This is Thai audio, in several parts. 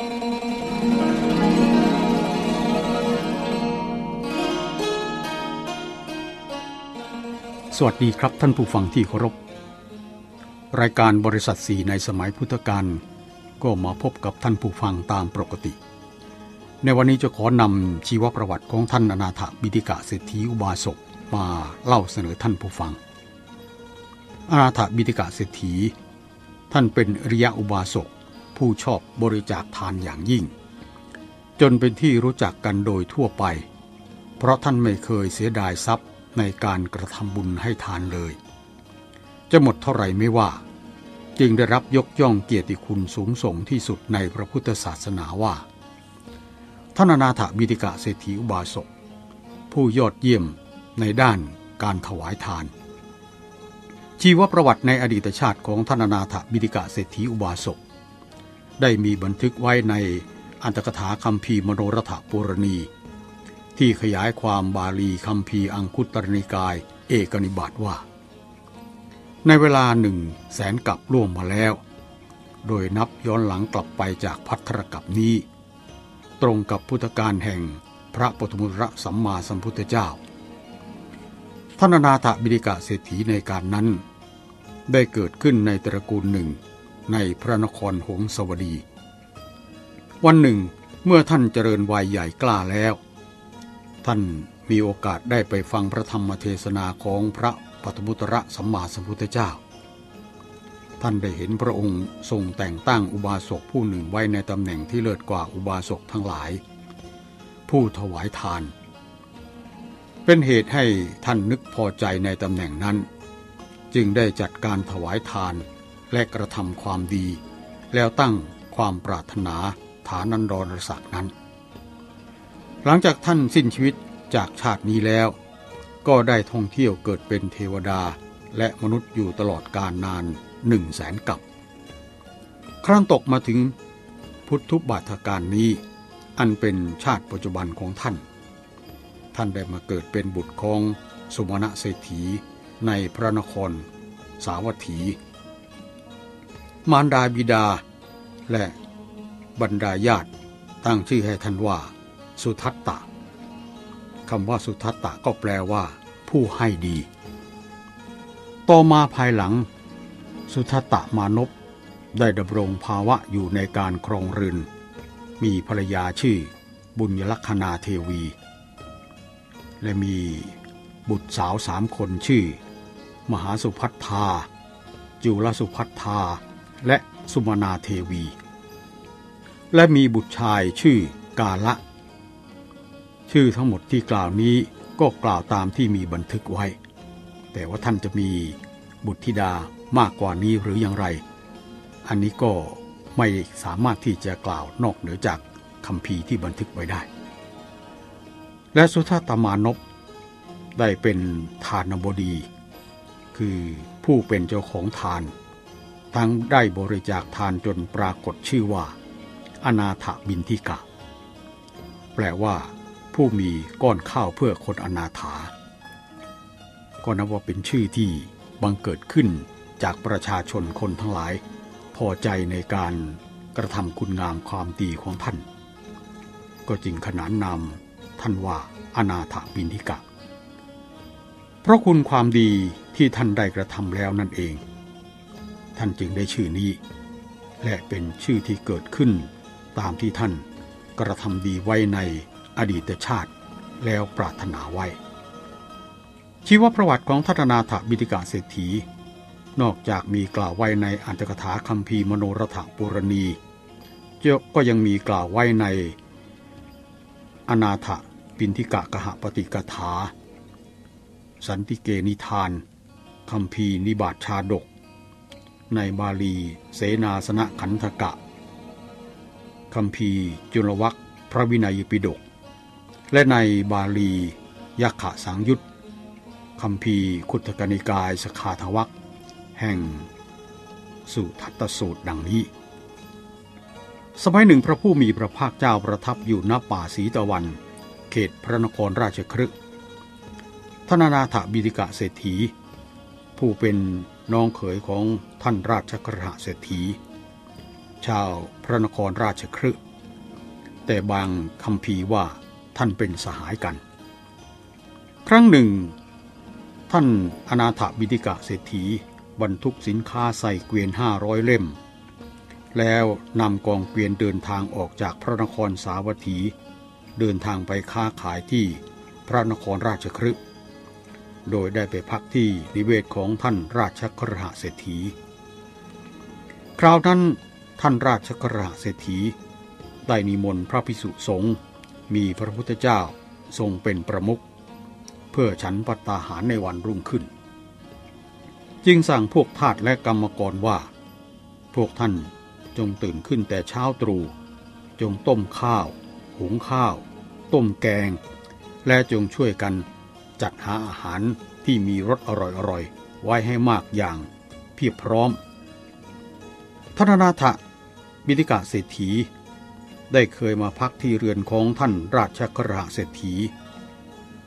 สวัสดีครับท่านผู้ฟังที่เคารพ รายการบริษัทสีในสมัยพุทธกาลก็มาพบกับท่านผู้ฟังตามปกติ ในวันนี้จะขอนำชีวประวัติของท่านอนาถบิดิกะเศรษฐีอุบาสกมาเล่าเสนอท่านผู้ฟัง อนาถบิดิกะเศรษฐี ท่านเป็นอริยอุบาสก ผู้ชอบบริจาคทานอย่างยิ่ง จนเป็นที่รู้จักกันโดยทั่วไป เพราะท่านไม่เคยเสียดายทรัพย์ในการกระทำบุญให้ทานเลย จะหมดเท่าไหร่ไม่ว่า จึงได้รับยกย่องเกียรติคุณสูงส่งที่สุดในพระพุทธศาสนาว่าท่านนาถบิดิกะเศรษฐีอุบาสกผู้ยอดเยี่ยมในด้านการถวายทาน ชีวประวัติในอดีตชาติของท่านนาถบิดิกะเศรษฐีอุบาสก ได้มีบันทึกไว้ในอันตกถาคำพีมโนรถปุรณี ที่ขยายความบาลีคำพีอังคุตรนิกาย เอกนิบาตว่า ในเวลาหนึ่งแสนกับล่วงมาแล้ว โดยนับย้อนหลังกลับไปจากพัทรกับนี้ ตรงกับพุทธการแห่งพระปฐมุระสัมมาสัมพุทธเจ้าท่านนาถบิดิกะเศรษฐีในการนั้น ได้เกิดขึ้นในตระกูลหนึ่ง ในพระนครหงสวดี วันหนึ่งเมื่อท่านเจริญวัยใหญ่กล้าแล้ว ท่านมีโอกาสได้ไปฟังพระธรรมเทศนาของพระปฐมุตระสัมมาสัมพุทธเจ้า ท่านได้เห็นพระองค์ทรงแต่งตั้งอุบาสกผู้หนึ่งไว้ในตำแหน่งที่เลิศกว่าอุบาสกทั้งหลาย ผู้ถวายทาน เป็นเหตุให้ท่านนึกพอใจในตำแหน่งนั้น จึงได้จัดการถวายทาน และกระทำความดี แล้วตั้งความปรารถนาฐานันดรศักดิ์นั้น หลังจากท่านสิ้นชีวิตจากชาตินี้แล้ว ก็ได้ท่องเที่ยวเกิดเป็นเทวดาและมนุษย์อยู่ตลอดกาลนานหนึ่งแสนกับ ครั้งตกมาถึงพุทธุบาทการนี้ อันเป็นชาติปัจจุบันของท่าน ท่านได้มาเกิดเป็นบุตรของสุมาณเศรษฐีในพระนครสาวัตถี มารดาบิดา และบรรดาญาติตั้งชื่อให้ท่านว่า สุทัตตะคำว่าสุทัตตะก็แปลว่า ผู้ให้ดีต่อมาภายหลัง สุทัตตะมานพได้ดำรงภาวะอยู่ในการครองเรือนมีภรรยาชื่อบุญยลักษณาเทวี และมีบุตรสาวสามคนชื่อ มหาสุพัทธาจุลสุพัทธา และสุมานาเทวี และมีบุตรชายชื่อกาละ ชื่อทั้งหมดที่กล่าวนี้ก็กล่าวตามที่มีบันทึกไว้ แต่ว่าท่านจะมีบุตรธิดามากกว่านี้หรืออย่างไร อันนี้ก็ไม่สามารถที่จะกล่าวนอกเหนือจากคำพีที่บันทึกไว้ได้ และสุทัตมานพได้เป็นทานบดี คือผู้เป็นเจ้าของทาน ทั้งได้บริจาคทานจนปรากฏชื่อว่า อนาถบินทิกะ แปลว่า ผู้มีก้อนข้าวเพื่อคนอนาถา ก็นับว่าเป็นชื่อที่บังเกิดขึ้นจากประชาชนคนทั้งหลาย พอใจในการกระทำคุณงามความดีของท่าน ก็จึงขนานนามท่านว่าอนาถบินทิกะ เพราะคุณความดีที่ท่านได้กระทำแล้วนั่นเอง ท่านจึงได้ชื่อนี้ และเป็นชื่อที่เกิดขึ้น ตามที่ท่านกระทำดีไว้ในอดีตชาติแล้วปรารถนาไว้ ชีวประวัติของทัตนาถบิดิกาเศรษฐี นอกจากมีกล่าวไว้ในอันตกถาคัมภีร์มโนรถปุรณีก็ยังมีกล่าวไว้ใน อนาถปินทิกะกะหปฏิกถา สันติเกนิทานคัมภีนิบาตชาดก ในบาลี เสนาสนะขันธกะคัมภีจุลวัคพระวินัยปิฎกและในบาลียักขะสังยุตคำพีคุตกนิกายสขาทวักแห่งสุทัตสูตรดังนี้ สมัยหนึ่งพระผู้มีพระภาคเจ้าประทับอยู่ณป่าสีตะวัน เขตพระนครราชครึกทนานาถบิดิกะเศรษฐี ผู้เป็น น้องเขยของท่านราชกระหะเศรษฐี ชาวพระนครราชครึแต่บางคำพีว่าท่านเป็นสหายกัน ครั้งหนึ่ง ท่านอนาถบิดิกะเศรษฐีบรรทุกสินค้าใส่เกวียนห้าร้อยเล่ม แล้วนำกองเกวียนเดินทางออกจากพระนครสาวัตถี เดินทางไปค้าขายที่พระนครราชครึ โดยได้ไปพักที่นิเวศของท่านราชครหเศรษฐี คราวนั้นท่านราชครหเศรษฐี ได้นิมนต์พระพิสุสงฆ์มีพระพุทธเจ้าทรงเป็นประมุขเพื่อฉันปัตตาหารในวันรุ่งขึ้น จึงสั่งพวกทาสและกรรมกรว่า พวกท่านจงตื่นขึ้นแต่เช้าตรู่จงต้มข้าว หุงข้าว ต้มแกง และจงช่วยกัน จัดหาอาหารที่มีรสอร่อยๆ ไว้ให้มากอย่างเพียบพร้อมท่านนาถบิดิกะเศรษฐี ได้เคยมาพักที่เรือนของท่านราชกระเศรษฐี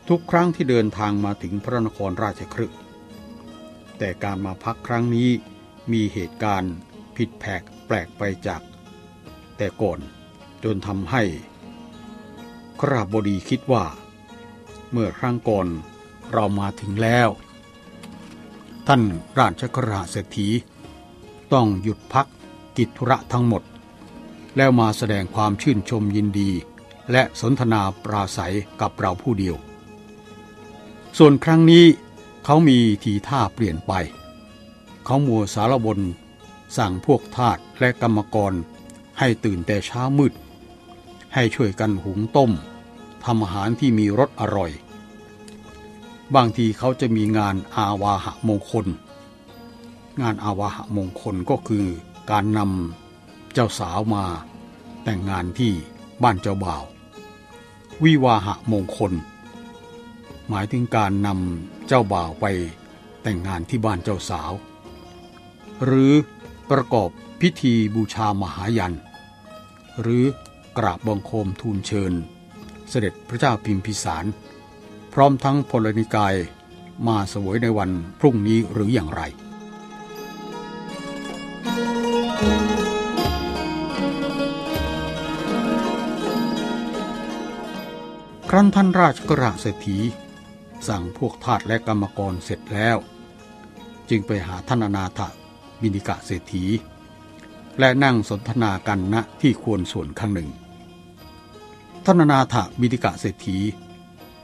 ทุกครั้งที่เดินทางมาถึงพระนครราชครึกแต่การมาพักครั้งนี้มีเหตุการณ์ผิดแผกแปลกไปจาก แต่ก่อนจนทำให้ คราบบดีคิดว่า เมื่อครั้งก่อนเรามาถึงแล้ว ท่านราชกราเศรษฐี ต้องหยุดพักกิจธุระทั้งหมด แล้วมาแสดงความชื่นชมยินดี และสนทนาปราศัยกับเราผู้เดียว ส่วนครั้งนี้เขามีทีท่าเปลี่ยนไป เขามัวสารบนสั่งพวกทาสและกรรมกรให้ตื่นแต่เช้ามืด ให้ช่วยกันหุงต้ม ทำอาหารที่มีรสอร่อย บางทีเขาจะมีงานอาวาหะมงคล งานอาวาหะมงคลก็คือการนำเจ้าสาวมาแต่งงานที่บ้านเจ้าบ่าว วิวาหะมงคล หมายถึงการนำเจ้าบ่าวไปแต่งงานที่บ้านเจ้าสาว หรือประกอบพิธีบูชามหายัน หรือกราบบังคมทูลเชิญ เสด็จพระเจ้าพิมพิสาร พร้อมทั้งพลนิกายมาสวยในวันพรุ่งนี้หรืออย่างไร ครั้นท่านราชกระเศรษฐี สั่งพวกทาสและกรรมกรเสร็จแล้ว จึงไปหาท่านอนาถบินิกะเศรษฐี และนั่งสนทนากันณที่ควรส่วนข้างหนึ่ง ท่านนาถบิดิกะเศรษฐี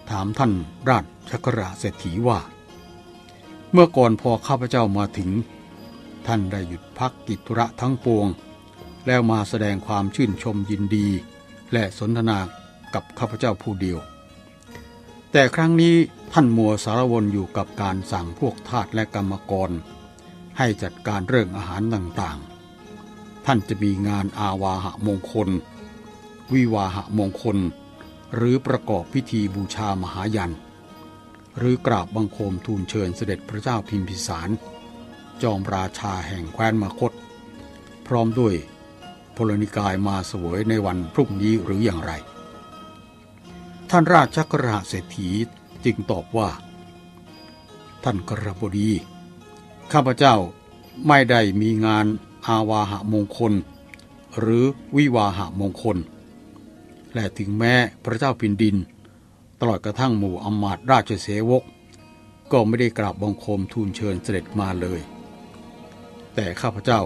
ถามท่านราชชักราเศรษฐีว่า เมื่อก่อนพอข้าพเจ้ามาถึง ท่านได้หยุดพักกิจธุระทั้งปวง แล้วมาแสดงความชื่นชมยินดี และสนทนากับข้าพเจ้าผู้เดียว แต่ครั้งนี้ท่านมัวสารวนอยู่กับการสั่งพวกทาสและกรรมกร ให้จัดการเรื่องอาหารต่างๆ ท่านจะมีงานอาวาหะมงคล วิวาหะมงคล หรือประกอบพิธีบูชามหายัน หรือกราบบังคมทูลเชิญเสด็จพระเจ้าพิมพิสาร จอมราชาแห่งแคว้นมคต พร้อมด้วยพลนิกายมาสวยในวันพรุ่งนี้หรืออย่างไร ท่านราชกระเศรษฐีจึงตอบว่า ท่านกระบดี ข้าพเจ้าไม่ได้มีงานอาวาหะมงคล หรือวิวาหะมงคล และถึงแม้พระเจ้าพินดิน ตลอดกระทั่งหมู่อมาตราชเสวก ก็ไม่ได้กราบบังคมทูลเชิญเสด็จมาเลย แต่ข้าพเจ้า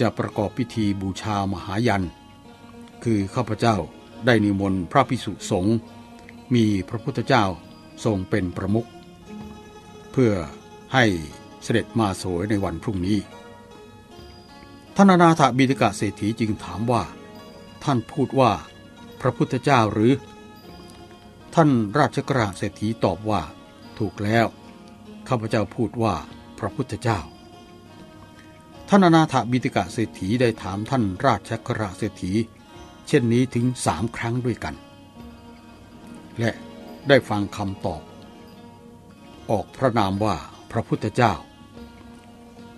จะประกอบพิธีบูชามหายัน คือข้าพเจ้าได้นิมนต์พระพิสุสงฆ์มีพระพุทธเจ้าทรงเป็นประมุขเพื่อให้เสด็จมาสวยในวันพรุ่งนี้ท่านนาถบิดกะเศรษฐีจึงถามว่า ท่านพูดว่า พระพุทธเจ้าหรือ ท่านราชกระเศรษฐีตอบว่า ถูกแล้ว ข้าพเจ้าพูดว่าพระพุทธเจ้า ท่านอนาถบิติกะเศรษฐีได้ถามท่านราชกระเศรษฐี เช่นนี้ถึงสามครั้งด้วยกัน และได้ฟังคำตอบ ออกพระนามว่าพระพุทธเจ้า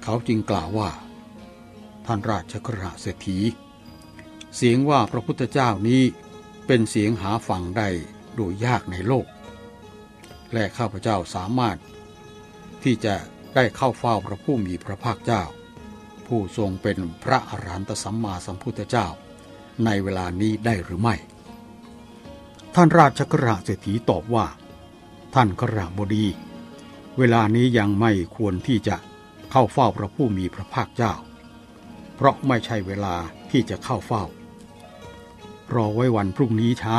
เขาจึงกล่าวว่า ท่านราชกระเศรษฐีเสียงว่าพระพุทธเจ้านี้ เป็นเสียงหาฟังได้โดยยากในโลก และข้าพเจ้าสามารถ ที่จะได้เข้าเฝ้าพระผู้มีพระภาคเจ้า ผู้ทรงเป็นพระอรหันตสัมมาสัมพุทธเจ้า ในเวลานี้ได้หรือไม่ ท่านราชกระเศรษฐีตอบว่า ท่านกระบดี เวลานี้ยังไม่ควรที่จะเข้าเฝ้าพระผู้มีพระภาคเจ้า เพราะไม่ใช่เวลาที่จะเข้าเฝ้า รอไว้วันพรุ่งนี้เช้า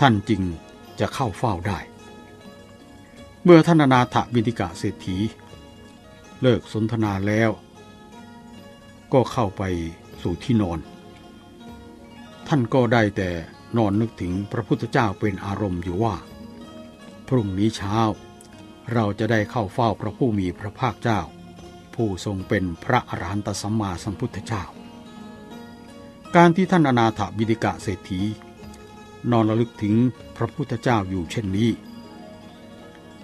ท่านจึงจะเข้าเฝ้าได้ เมื่อท่านนาถบินิกะเศรษฐี เลิกสนทนาแล้ว ก็เข้าไปสู่ที่นอน ท่านก็ได้แต่นอนนึกถึงพระพุทธเจ้าเป็นอารมณ์อยู่ว่า พรุ่งนี้เช้า เราจะได้เข้าเฝ้าพระผู้มีพระภาคเจ้า ผู้ทรงเป็นพระอรหันตสัมมาสัมพุทธเจ้า การที่ท่านอนาถบิดิกะเศรษฐี นอนระลึกถึงพระพุทธเจ้าอยู่เช่นนี้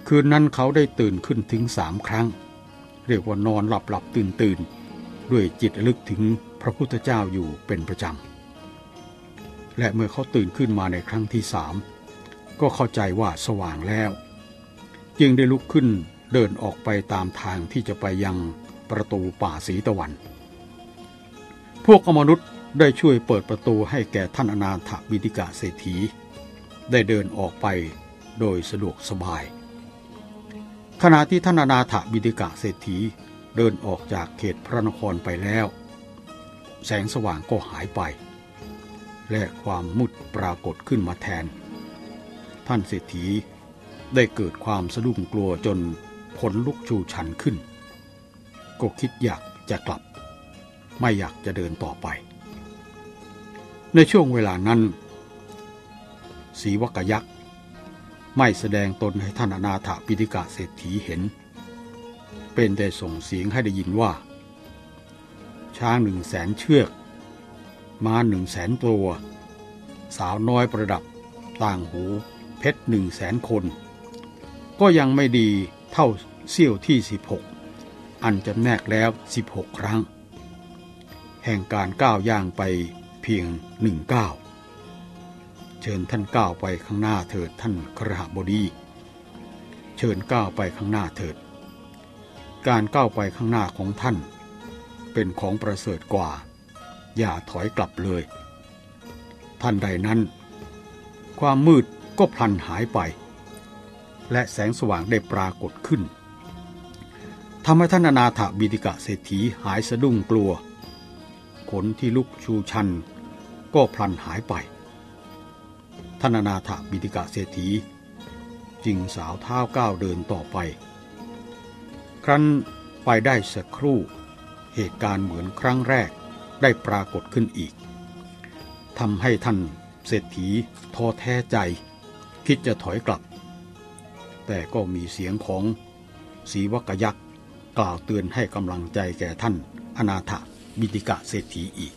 คืนนั้นเขาได้ตื่นขึ้นถึงสามครั้ง เรียกว่านอนหลับหลับตื่นตื่นด้วยจิตระลึกถึงพระพุทธเจ้าอยู่เป็นประจำ และเมื่อเขาตื่นขึ้นมาในครั้งที่สามก็เข้าใจว่าสว่างแล้ว จึงได้ลุกขึ้นเดินออกไปตามทางที่จะไปยังประตูป่าสีตะวัน พวกอมนุษย์ ได้ช่วยเปิดประตูให้แก่ท่านอนาถบิดิกาเศรษฐี ได้เดินออกไปโดยสะดวกสบาย ขณะที่ท่านอนาถบิดิกาเศรษฐีเดินออกจากเขตพระนครไปแล้ว แสงสว่างก็หายไป และความมืดปรากฏขึ้นมาแทน ท่านเศรษฐีได้เกิดความสะดุ้งกลัวจนผลลุกชูชันขึ้น ก็คิดอยากจะกลับ ไม่อยากจะเดินต่อไป ในช่วงเวลานั้นสีวกยักษ์ไม่แสดงตนให้ท่านอนาถปิฎกะเศรษฐีเห็น เป็นแต่ส่งเสียงให้ได้ยินว่า ช้างหนึ่งแสนเชือก ม้าหนึ่งแสนตัว สาวน้อยประดับต่างหู เพชรหนึ่งแสนคน ก็ยังไม่ดีเท่าเสี้ยวที่ 16 อันจำแนกแล้ว 16 ครั้ง แห่งการก้าวย่างไป พียงหนึ่งก้าวเชิญท่านก้าวไปข้างหน้าเถิดท่านครหบดี เชิญก้าวไปข้างหน้าเถิด การก้าวไปข้างหน้าของท่าน เป็นของประเสริฐกว่า อย่าถอยกลับเลย ท่านใดนั้น ความมืดก็พลันหายไป และแสงสว่างได้ปรากฏขึ้นทำให้ท่านอนาถบิดิกะเศรษฐีหายสะดุ้งกลัว ขนที่ลุกชูชัน ก็พลันหายไปท่านนาถบิดิกะเศรษฐีจึงสาวเท้าก้าวเดินต่อไป ครั้นไปได้สักครู่ เหตุการณ์เหมือนครั้งแรกได้ปรากฏขึ้นอีกทำให้ท่านเศรษฐีท้อแท้ใจ คิดจะถอยกลับ แต่ก็มีเสียงของสีวกยักษ์กล่าวเตือนให้กำลังใจแก่ท่านอนาถบิติกะเศรษฐีอีก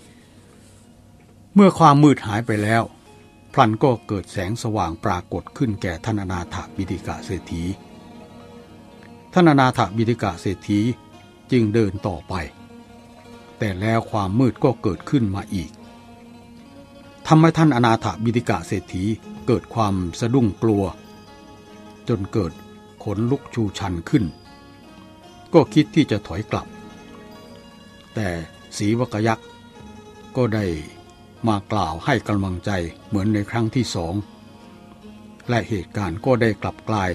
เมื่อความมืดหายไปแล้ว พลันก็เกิดแสงสว่างปรากฏขึ้นแก่ท่านอนาถบิติกะเศรษฐีท่านอนาถบิติกะเศรษฐีจึงเดินต่อไป แต่แล้วความมืดก็เกิดขึ้นมาอีกทำให้ท่านอนาถบิติกะเศรษฐีเกิดความสะดุ้งกลัว จนเกิดขนลุกชูชันขึ้น ก็คิดที่จะถอยกลับ แต่สีวกยักษ์ก็ได้ มากล่าวให้กำลังใจเหมือนในครั้งที่สอง และเหตุการณ์ก็ได้กลับกลาย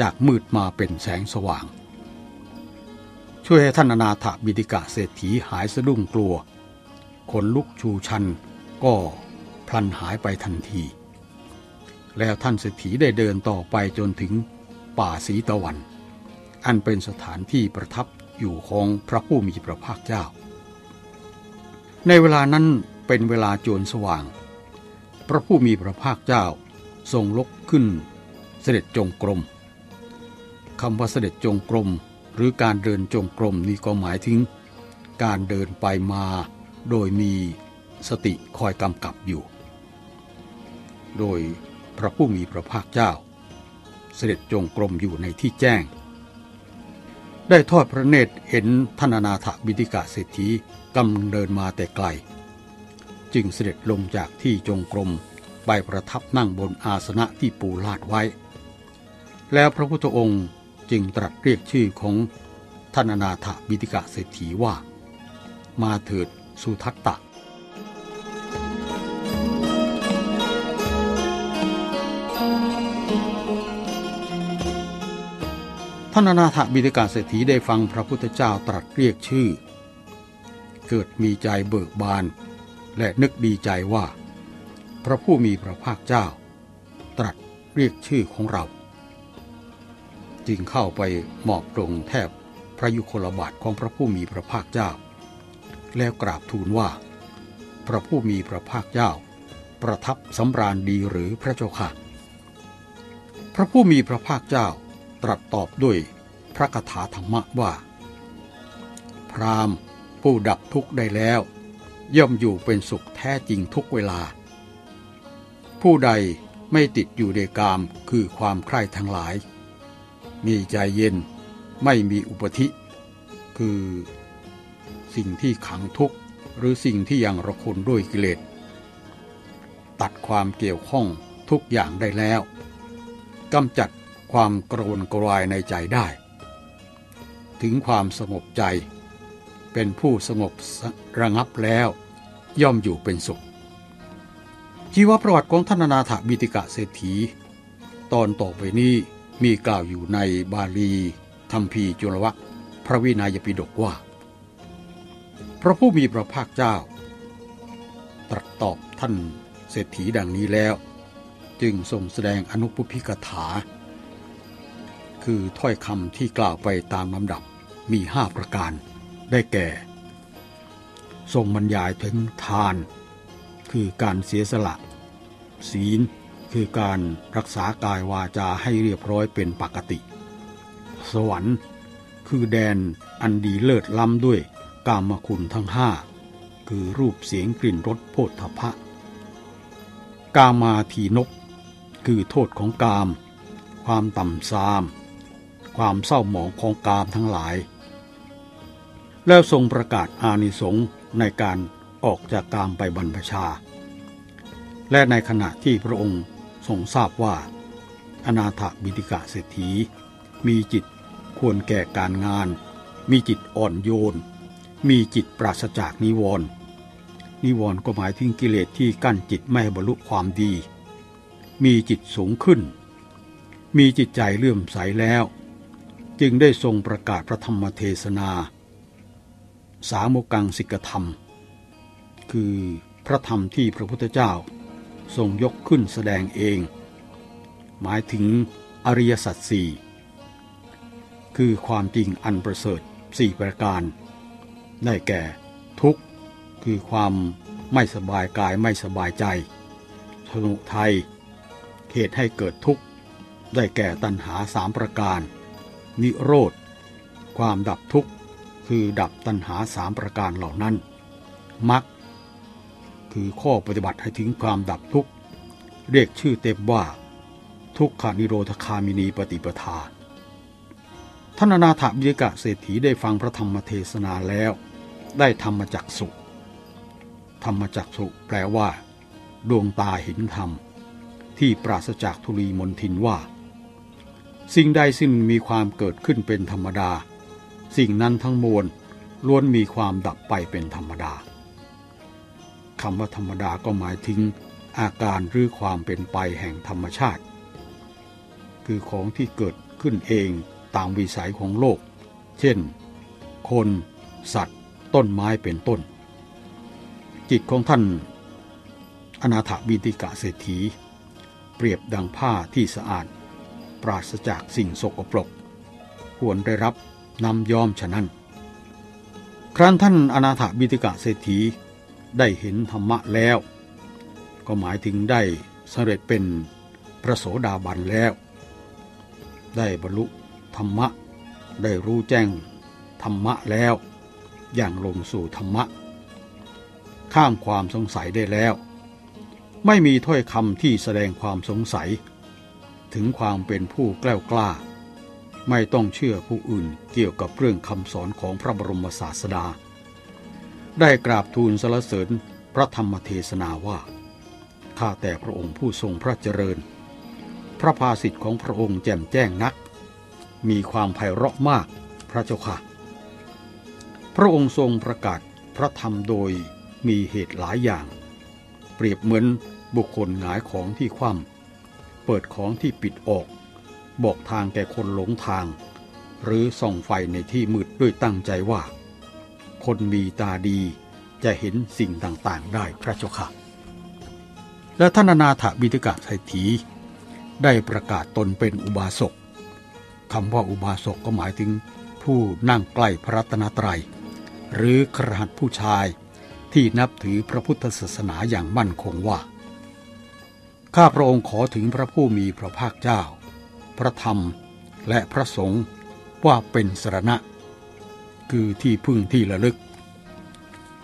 จากมืดมาเป็นแสงสว่าง ช่วยให้ท่านอนาถบิติกะเศรษฐีหายสะดุ้งกลัว ขนลุกชูชันก็พลันหายไปทันที แล้วท่านเศรษฐีได้เดินต่อไปจนถึงป่าสีตะวัน อันเป็นสถานที่ประทับอยู่ของพระผู้มีพระภาคเจ้า ในเวลานั้น เป็นเวลาโจรสว่าง พระผู้มีพระภาคเจ้าทรงลกขึ้น เสด็จจงกรมคำว่าเสด็จจงกรมหรือการเดินจงกรมนี่ก็หมายถึง การเดินไปมาโดยมีสติคอยกำกับอยู่ โดยพระผู้มีพระภาคเจ้า เสด็จจงกรมอยู่ในที่แจ้ง ได้ทอดพระเนตรเห็นท่านาถบิดิกาเศรษฐีกำลังเดินมาแต่ไกล จึงเสด็จลงจากที่จงกรมไปประทับนั่งบนอาสนะที่ปูลาดไว้ แล้วพระพุทธองค์จึงตรัสเรียกชื่อของท่านอนาถบิติกะเศรษฐีว่า มาเถิดสุทัตตะท่านอนาถบิดกาเศรษฐีได้ฟังพระพุทธเจ้าตรัสเรียกชื่อ เกิดมีใจเบิกบาน และนึกดีใจว่า พระผู้มีพระภาคเจ้า ตรัสเรียกชื่อของเรา จึงเข้าไปหมอบตรงแทบพระยุคลบาทของพระผู้มีพระภาคเจ้า แล้วกราบทูลว่า พระผู้มีพระภาคเจ้า ประทับสำราญดีหรือพระเจ้าค่ะ พระผู้มีพระภาคเจ้าตรัสตอบด้วยพระคาถาธรรมะว่า พรามผู้ดับทุกข์ได้แล้ว ย่อมอยู่เป็นสุขแท้จริงทุกเวลา ผู้ใดไม่ติดอยู่ในกามคือความใคร่ทั้งหลาย มีใจเย็นไม่มีอุปธิ คือ สิ่งที่ขังทุกข์หรือสิ่งที่ยังระคนด้วยกิเลสตัดความเกี่ยวข้องทุกอย่างได้แล้วกำจัดความกระวนกระวายในใจได้ ถึงความสงบใจ เป็นผู้สงบระงับแล้ว ย่อมอยู่เป็นสุข ชีวประวัติของท่านนาถบิติกะเศรษฐี ตอนต่อไปนี้มีกล่าวอยู่ในบาลีธรรมพีจุลวัคพระวินัยปิฎกว่า พระผู้มีพระภาคเจ้า ตรัสตอบท่านเศรษฐีดังนี้แล้ว จึงทรงแสดงอนุปพิกถา คือถ้อยคำที่กล่าวไปตามลำดับมีห้าประการ ได้แก่ ทรงบรรยายถึงทาน คือการเสียสละ ศีล คือการรักษากายวาจาให้เรียบร้อยเป็นปกติ สวรรค์ คือแดนอันดีเลิศล้ำด้วยกามคุณทั้งห้าคือรูปเสียงกลิ่นรสโพธพะ กามาทีนก คือโทษของกาม ความต่ำซาม ความเศร้าหมองของกามทั้งหลาย แล้วทรงประกาศอานิสงส์ในการออกจากกามไปบรรพชา และในขณะที่พระองค์ทรงทราบว่า อนาถบิติกะเศรษฐี มีจิตควรแก่การงาน มีจิตอ่อนโยน มีจิตปราศจากนิวรณ์นิวรณ์ก็หมายถึงกิเลสที่กั้นจิตไม่บรรลุความดี มีจิตสูงขึ้น มีจิตใจเลื่อมใสแล้ว จึงได้ทรงประกาศพระธรรมเทศนา สามกังสิกธรรม คือพระธรรมที่พระพุทธเจ้า ทรงยกขึ้นแสดงเอง หมายถึงอริยสัจสี่คือความจริงอันประเสริฐสี่ประการ ได้แก่ทุกข์คือความไม่สบายกายไม่สบายใจสนุทัยเหตุให้เกิดทุกข์ ได้แก่ตัณหาสามประการ นิโรธ ความดับทุกข์ คือดับตัณหาสามประการเหล่านั้นมรรคคือข้อปฏิบัติให้ถึงความดับทุกข์ เรียกชื่อเต็มว่า ทุกขานิโรธคามินีปฏิปทาท่านนาถบิยกะเศรษฐีได้ฟังพระธรรมเทศนาแล้ว ได้ธรรมจักสุธรรมจักสุแปลว่า ดวงตาเห็นธรรม ที่ปราศจากทุลีมนทินว่า สิ่งใดสิ่งมีความเกิดขึ้นเป็นธรรมดา สิ่งนั้นทั้งมวลล้วนมีความดับไปเป็นธรรมดาคำว่าธรรมดาก็หมายถึงอาการหรือความเป็นไปแห่งธรรมชาติ คือของที่เกิดขึ้นเองตามวิสัยของโลก เช่น คน สัตว์ ต้นไม้เป็นต้น จิตของท่าน อนาถบินติกะเศรษฐี เปรียบดังผ้าที่สะอาด ปราศจากสิ่งสกปรก ควรได้รับ นำยอมฉะนั้น ครั้นท่านอนาถบิติกะเศรษฐีได้เห็นธรรมะแล้ว ก็หมายถึงได้สำเร็จเป็นพระโสดาบันแล้ว ได้บรรลุธรรมะ ได้รู้แจ้งธรรมะแล้ว อย่างลงสู่ธรรมะ ข้ามความสงสัยได้แล้ว ไม่มีถ้อยคำที่แสดงความสงสัย ถึงความเป็นผู้แกล้วกล้า ไม่ต้องเชื่อผู้อื่นเกี่ยวกับเรื่องคำสอนของพระบรมศาสดา ได้กราบทูลสรรเสริญพระธรรมเทศนาว่า ข้าแต่พระองค์ผู้ทรงพระเจริญ พระภาสิทธิ์ของพระองค์แจ่มแจ้งนัก มีความไพเราะมากพระเจ้าค่ะ พระองค์ทรงประกาศพระธรรมโดยมีเหตุหลายอย่าง เปรียบเหมือนบุคคลหงายของที่คว่ำเปิดของที่ปิดออก บอกทางแก่คนหลงทาง หรือส่องไฟในที่มืดด้วยตั้งใจว่า คนมีตาดีจะเห็นสิ่งต่างๆได้พระเจ้าค่ะ และท่านนาถบิดกะเศรษฐีได้ประกาศตนเป็นอุบาสกคำว่าอุบาสกก็หมายถึงผู้นั่งใกล้พระรัตนตรัย หรือครหัสผู้ชายที่นับถือพระพุทธศาสนาอย่างมั่นคงว่า ข้าพระองค์ขอถึงพระผู้มีพระภาคเจ้า พระธรรมและพระสงฆ์ว่าเป็นสรณะ คือที่พึ่งที่ระลึก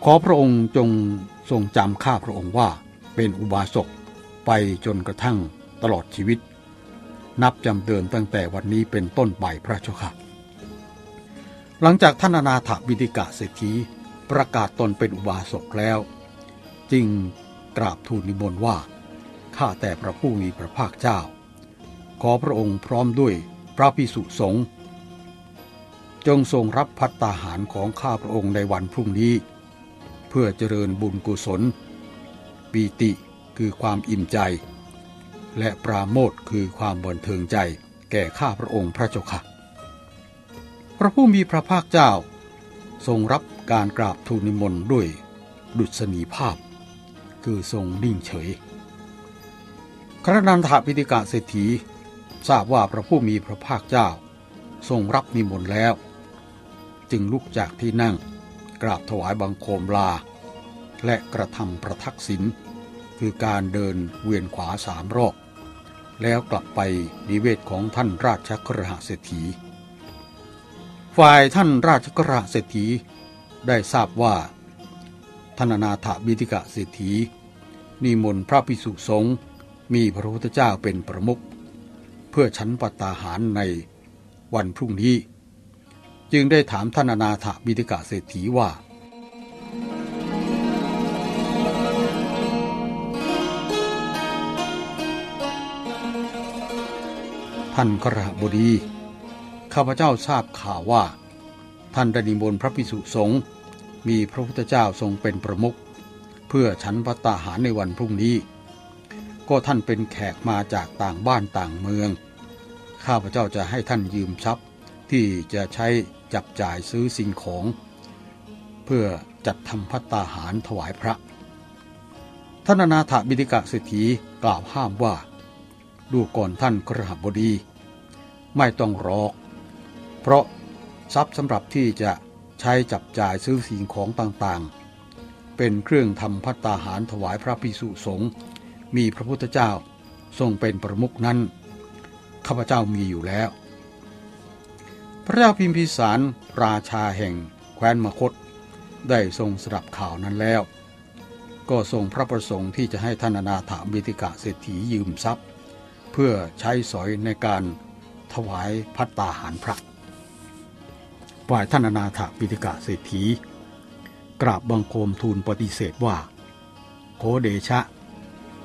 ขอพระองค์จงทรงจำข้าพระองค์ว่าเป็นอุบาสกไปจนกระทั่งตลอดชีวิต นับจำเดินตั้งแต่วันนี้เป็นต้นไปพระเจ้าค่ะ หลังจากท่านนาถบิดิกะเศรษฐีประกาศตนเป็นอุบาสกแล้ว จึงกราบทูลนิมนต์ว่า ข้าแต่พระผู้มีพระภาคเจ้า ขอพระองค์พร้อมด้วยพระพิสุสงฆ์จงทรงรับพัตตาหารของข้าพระองค์ในวันพรุ่งนี้ เพื่อเจริญบุญกุศล ปีติคือความอิ่มใจ และปราโมทคือความบันเทิงใจแก่ข้าพระองค์พระเจ้าค่ะ พระผู้มีพระภาคเจ้า ทรงรับการกราบทูลนิมนต์ด้วยดุษณีภาพ คือทรงนิ่งเฉย ครนันทพิธิกาเศรษฐี ทราบว่าพระผู้มีพระภาคเจ้า ทรงรับนิมนต์แล้ว จึงลุกจากที่นั่ง กราบถวายบังคมลา และกระทำประทักษิณคือการเดินเวียนขวาสามรอบแล้วกลับไปนิเวศของท่านราชกระหเศรษฐี ฝ่ายท่านราชกระหเศรษฐีได้ทราบว่าธนนาถบิธิกะเศรษฐีนิมนต์พระภิกษุสงฆ์มีพระพุทธเจ้าเป็นประมุข เพื่อฉันปตาหารในวันพรุ่งนี้ จึงได้ถามท่านนาถบิธิกะเศรษฐีว่า ท่านกระบดี ข้าพเจ้าทราบข่าวว่า ท่านได้นิมนต์พระภิกษุสงฆ์มีพระพุทธเจ้าทรงเป็นประมุขเพื่อฉันพัตตาหารในวันพรุ่งนี้ ก็ท่านเป็นแขกมาจากต่างบ้านต่างเมือง ข้าพเจ้าจะให้ท่านยืมทรัพย์ที่จะใช้จับจ่ายซื้อสิ่งของ เพื่อจัดทำพัตตาหารถวายพระท่านนาถบิดิกะเศรษฐีกล่าวห้ามว่า ดูก่อนท่านกระหับบดี ไม่ต้องรอก เพราะทรัพย์สำหรับที่จะใช้จับจ่ายซื้อสิ่งของต่างๆ เป็นเครื่องทำพัตตาหารถวายพระพิสุสงฆ์ มีพระพุทธเจ้าทรงเป็นประมุขนั้นข้าพเจ้ามีอยู่แล้ว พระเจ้าพิมพิสารราชาแห่งแคว้นมคต ได้ทรงสรับข่าวนั้นแล้ว ก็ทรงพระประสงค์ที่จะให้ท่านนาถาบิติกะเศรษฐียืมทรัพย์ เพื่อใช้สอยในการถวายพัตตาหารพระฝ่ายท่านนาถปิติกะเศรษฐี กราบบังคมทูลปฏิเสธว่า โคเดชะ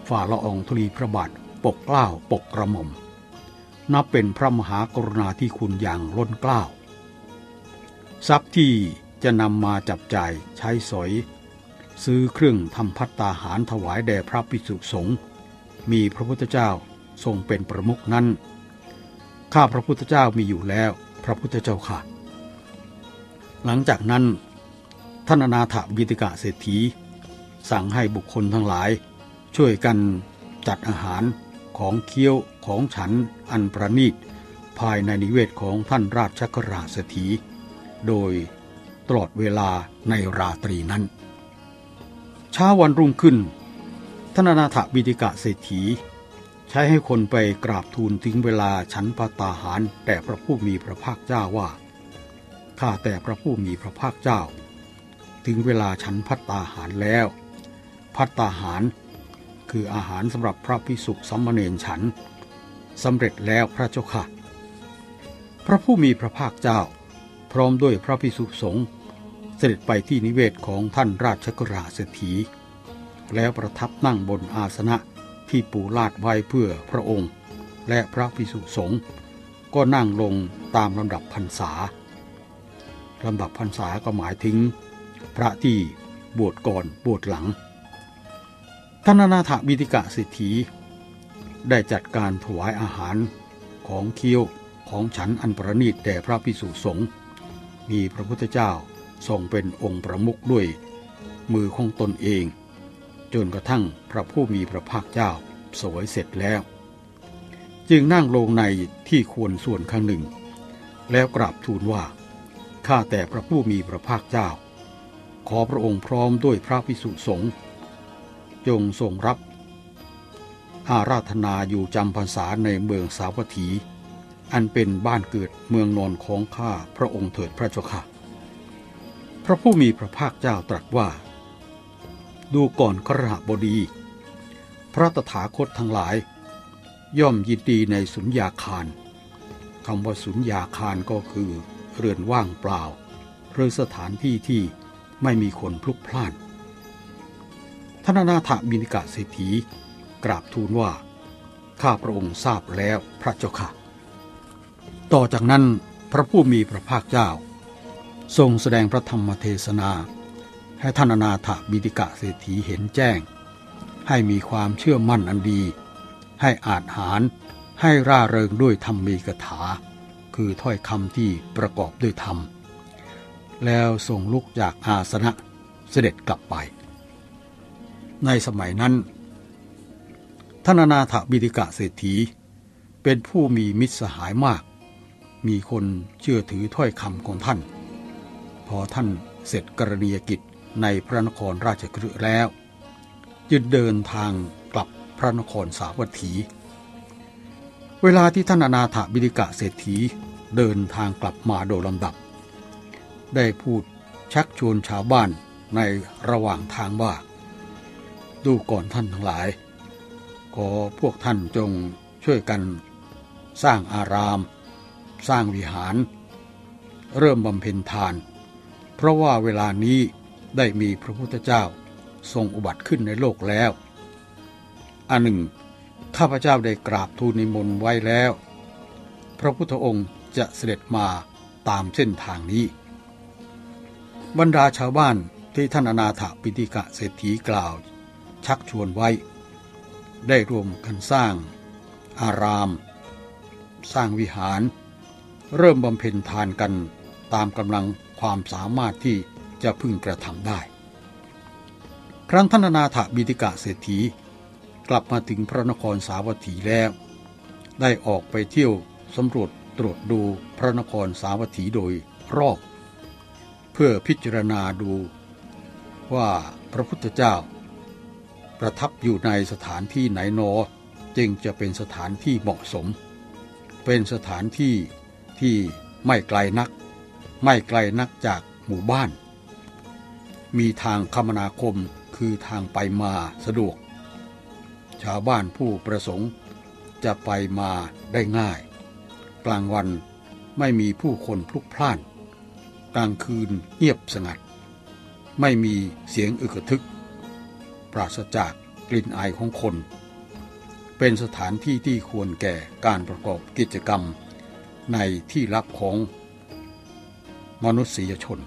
ฝ่าละอองธุลีพระบาทปกเกล้าปกกระหม่อม นับเป็นพระมหากรุณาธิคุณอย่างล้นเกล้า ทรัพย์ที่จะนำมาจับจ่ายใช้สอย ซื้อเครื่องทำพัตตาหารถวายแด่พระภิกษุสงฆ์มีพระพุทธเจ้าทรงเป็นประมุขนั้น ข้าพระพุทธเจ้ามีอยู่แล้วพระพุทธเจ้าค่ะ หลังจากนั้นท่านนาถบิติกะเศรษฐี สั่งให้บุคคลทั้งหลาย ช่วยกันจัดอาหารของเคี้ยวของฉันอันประณีตภายในนิเวศของท่านราชกราเศรษฐีโดยตลอดเวลาในราตรีนั้น เช้าวันรุ่งขึ้นท่านนาถบิติกะเศรษฐี ใช้ให้คนไปกราบทูลถึงเวลาฉันพาตาหารแต่พระผู้มีพระภาคเจ้าว่าข้าแต่พระผู้มีพระภาคเจ้า ถึงเวลาฉันพัตตาหารแล้ว พัตตาหาร คืออาหารสำหรับพระพิสุสัมมเนนฉันสำเร็จแล้วพระเจ้าค่ะ พระผู้มีพระภาคเจ้า พร้อมด้วยพระพิสุสงฆ์เสด็จไปที่นิเวศของท่านราชกราเศรษฐี แล้วประทับนั่งบนอาสนะที่ปูลาดไว้เพื่อพระองค์ และพระพิสุสงฆ์ก็นั่งลงตามลำดับพรรษาลำดับพรรษาก็หมายถึง พระที่บวชก่อนบวชหลัง ท่านนาถบิติกะสิทธีได้จัดการถวายอาหารของเคี้ยวของฉันอันประณีตแด่พระพิสุสงฆ์มีพระพุทธเจ้าทรงเป็นองค์ประมุขด้วย มือของตนเอง จนกระทั่งพระผู้มีพระภาคเจ้าสวยเสร็จแล้ว จึงนั่งลงในที่ควรส่วนข้างหนึ่ง แล้วกราบทูลว่าข้าแต่พระผู้มีพระภาคเจ้า ขอพระองค์พร้อมด้วยพระพิสุสงฆ์ จงทรงรับอาราธนาอยู่จำพรรษาในเมืองสาวัตถี อันเป็นบ้านเกิดเมืองนอนของข้าพระองค์เถิดพระเจ้าค่ะ พระผู้มีพระภาคเจ้าตรัสว่า ดูก่อนครหบดี พระตถาคตทั้งหลาย ย่อมยินดีในสุญญาคารคำว่าสุญญาคารก็คือ เรือนว่างเปล่า หรือสถานที่ที่ไม่มีคนพลุกพล่าน ท่านนาถบินิกะเศรษฐีกราบทูลว่า ข้าพระองค์ทราบแล้วพระเจ้าค่ะ ต่อจากนั้นพระผู้มีพระภาคเจ้า ทรงแสดงพระธรรมเทศนา ให้ท่านนาถบินิกะเศรษฐีเห็นแจ้ง ให้มีความเชื่อมั่นอันดี ให้อาจหารให้ร่าเริงด้วยธรรมมีกถา คือถ้อยคำที่ประกอบด้วยธรรม แล้วทรงลุกจากอาสนะเสด็จกลับไป ในสมัยนั้นท่านนาถบิดิกะเศรษฐี เป็นผู้มีมิตรสหายมาก มีคนเชื่อถือถ้อยคำของท่าน พอท่านเสร็จกรณียกิจในพระนครราชกฤห์แล้ว จึงเดินทางกลับพระนครสาวัตถี เวลาที่ท่านอนาถบิดิกะเศรษฐีเดินทางกลับมาโดยลำดับ ได้พูดชักชวนชาวบ้านในระหว่างทางว่า ดูก่อนท่านทั้งหลาย ขอพวกท่านจงช่วยกันสร้างอาราม สร้างวิหาร เริ่มบำเพ็ญทาน เพราะว่าเวลานี้ได้มีพระพุทธเจ้าทรงอุบัติขึ้นในโลกแล้ว อันหนึ่ง ข้าพเจ้าได้กราบทูลนิมนต์ไว้แล้ว พระพุทธองค์จะเสด็จมาตามเส้นทางนี้ บรรดาชาวบ้านที่ท่านอนาถปิติกะเศรษฐีกล่าว ชักชวนไว้ ได้รวมกันสร้าง อาราม สร้างวิหาร เริ่มบำเพ็ญทานกันตามกำลังความสามารถที่จะพึงกระทำได้ ครั้งท่านนาถบิติกะเศรษฐี กลับมาถึงพระนครสาวัตถีแล้ว ได้ออกไปเที่ยวสำรวจตรวจดูพระนครสาวัตถีโดยรอบ เพื่อพิจารณาดูว่าพระพุทธเจ้า ประทับอยู่ในสถานที่ไหนนอจึงจะเป็นสถานที่เหมาะสม เป็นสถานที่ที่ไม่ไกลนัก ไม่ไกลนักจากหมู่บ้าน มีทางคมนาคมคือทางไปมาสะดวก ชาวบ้านผู้ประสงค์จะไปมาได้ง่าย กลางวันไม่มีผู้คนพลุกพล่าน กลางคืนเงียบสงัด ไม่มีเสียงอึกทึก ราศจากกลิ่นอายของคน เป็นสถานที่ที่ควรแก่การประกอบกิจกรรมในที่รับของมนุษยชน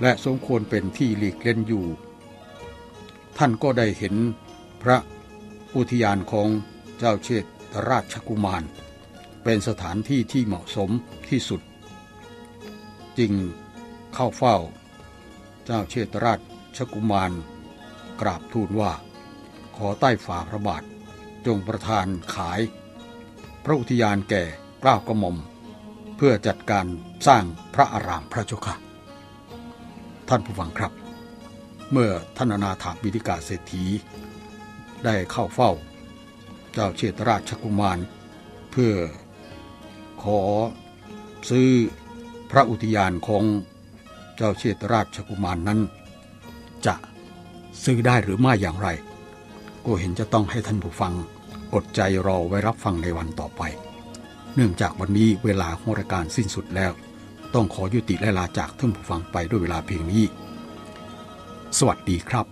และสมควรเป็นที่หลีกเล่นอยู่ ท่านก็ได้เห็นพระอุทยานของเจ้าเชษฐราชกุมาร เป็นสถานที่ที่เหมาะสมที่สุด จึงเข้าเฝ้า เจ้าเชษฐราชกุมาร กราบทูลว่า ขอใต้ฝ่าพระบาท จงประทานขาย พระอุทยานแก่กล้าวกระหม่อม เพื่อจัดการสร้างพระอารามพระเจ้าค่ะ ท่านผู้ฟังครับ เมื่อท่านนาถาบิดิกาเศรษฐี ได้เข้าเฝ้า เจ้าเชตราชกุมาร เพื่อขอซื้อพระอุทยานของเจ้าเชตราชกุมารนนั้น ซื้อได้หรือไม่อย่างไร ก็เห็นจะต้องให้ท่านผู้ฟัง อดใจรอไว้รับฟังในวันต่อไป เนื่องจากวันนี้เวลาของรายการสิ้นสุดแล้ว ต้องขอยุติและลาจากท่านผู้ฟังไปด้วยเวลาเพียงนี้ สวัสดีครับ